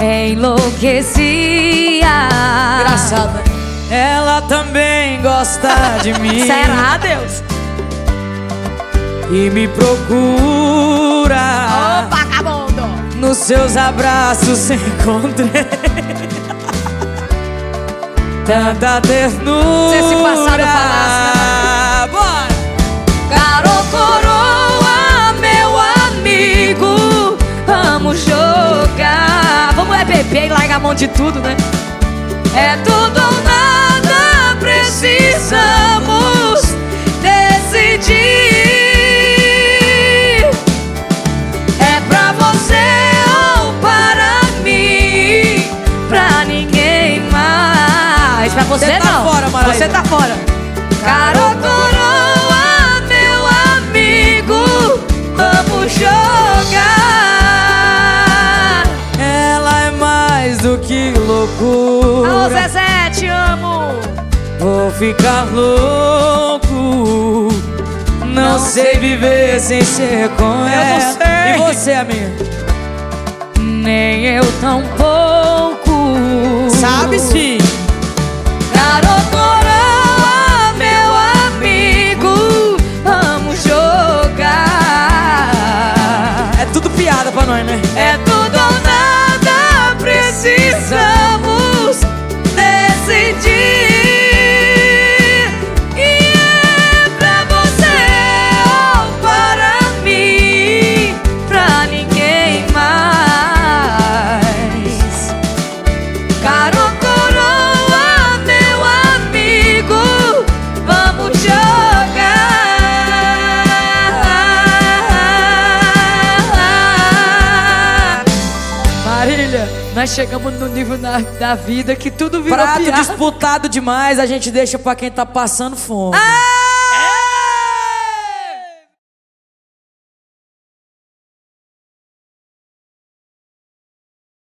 enlouquecia. Engraçado, né? Ela também gosta de mim. Será, Deus? E me procura. Ô, vagabundo! Nos seus abraços encontrei Tanta ternura Se esse passado falasse, é beber e largar a mão de tudo, né? É tudo ou nada, precisamos decidir. É pra você ou para mim, pra ninguém mais. Pra você, Você tá não. fora. Você tá fora. Caro loucura Alô, Zezé, te amo. Vou ficar louco Não, Não sei viver sem ser com não ela. E você, amiga? Nem eu tão pouco. Sabe sim Caro coroa, meu amigo, vamos jogar. É tudo piada pra nós, né? É tudo ou nada, precisamos decidir. E é pra você ou para mim, pra ninguém mais. Caro Nós chegamos no nível da, da vida que tudo virou Prato piada. disputado demais A gente deixa pra quem tá passando fome Ah!